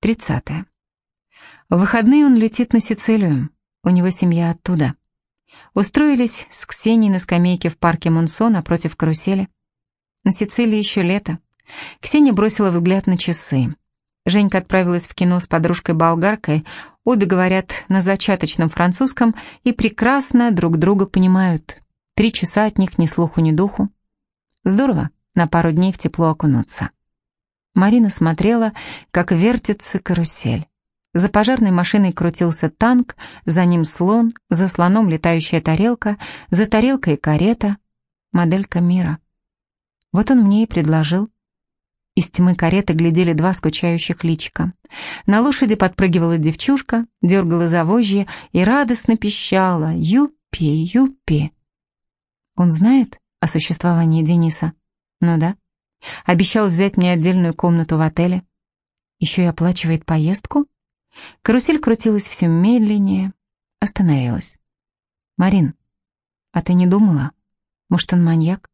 Тридцатое. В выходные он летит на Сицилию. У него семья оттуда. Устроились с Ксенией на скамейке в парке Монсо напротив карусели. На Сицилии еще лето. Ксения бросила взгляд на часы. Женька отправилась в кино с подружкой-болгаркой. Обе говорят на зачаточном французском и прекрасно друг друга понимают. Три часа от них ни слуху, ни духу. Здорово на пару дней в тепло окунуться. Марина смотрела, как вертится карусель. За пожарной машиной крутился танк, за ним слон, за слоном летающая тарелка, за тарелкой карета, моделька мира. Вот он мне и предложил. Из тьмы кареты глядели два скучающих личика. На лошади подпрыгивала девчушка, дергала за вожжи и радостно пищала «Юпи, юпи». Он знает о существовании Дениса? Ну да. Обещал взять мне отдельную комнату в отеле. Еще и оплачивает поездку? Карусель крутилась все медленнее, остановилась. «Марин, а ты не думала? Может, он маньяк?»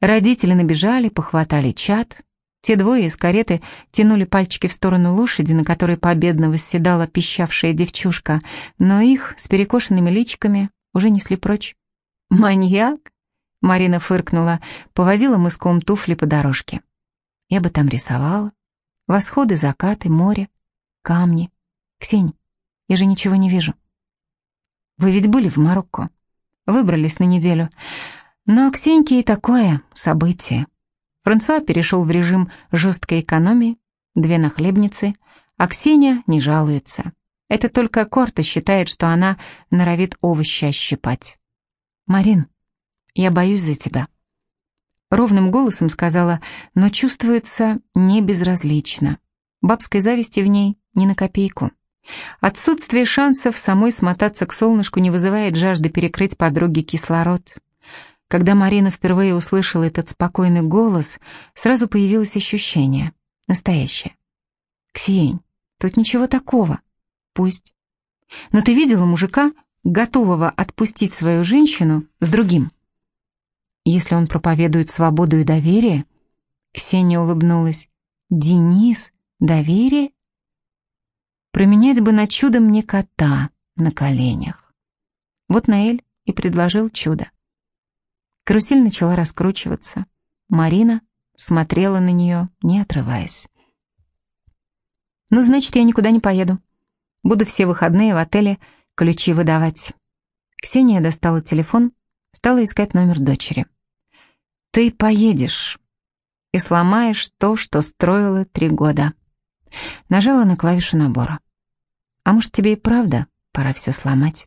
Родители набежали, похватали чат. Те двое из кареты тянули пальчики в сторону лошади, на которой победно восседала пищавшая девчушка, но их с перекошенными личиками уже несли прочь. «Маньяк?» — Марина фыркнула, повозила мыском туфли по дорожке. «Я бы там рисовала. Восходы, закаты, море камни. Ксень, я же ничего не вижу. Вы ведь были в Марокко? Выбрались на неделю. Но Ксеньке и такое событие. Франсуа перешел в режим жесткой экономии, две нахлебницы, а Ксения не жалуется. Это только Корта считает, что она норовит овощи ощипать. «Марин, я боюсь за тебя», — ровным голосом сказала, но чувствуется не безразлично. Бабской зависти в ней ни на копейку. Отсутствие шансов самой смотаться к солнышку не вызывает жажды перекрыть подруге кислород. Когда Марина впервые услышала этот спокойный голос, сразу появилось ощущение. Настоящее. «Ксень, тут ничего такого. Пусть. Но ты видела мужика, готового отпустить свою женщину с другим?» «Если он проповедует свободу и доверие...» Ксения улыбнулась. «Денис? Доверие? Променять бы на чудо мне кота на коленях. Вот Наэль и предложил чудо. Карусель начала раскручиваться. Марина смотрела на нее, не отрываясь. «Ну, значит, я никуда не поеду. Буду все выходные в отеле ключи выдавать». Ксения достала телефон, стала искать номер дочери. «Ты поедешь и сломаешь то, что строила три года». Нажала на клавишу набора. «А может, тебе и правда пора все сломать?»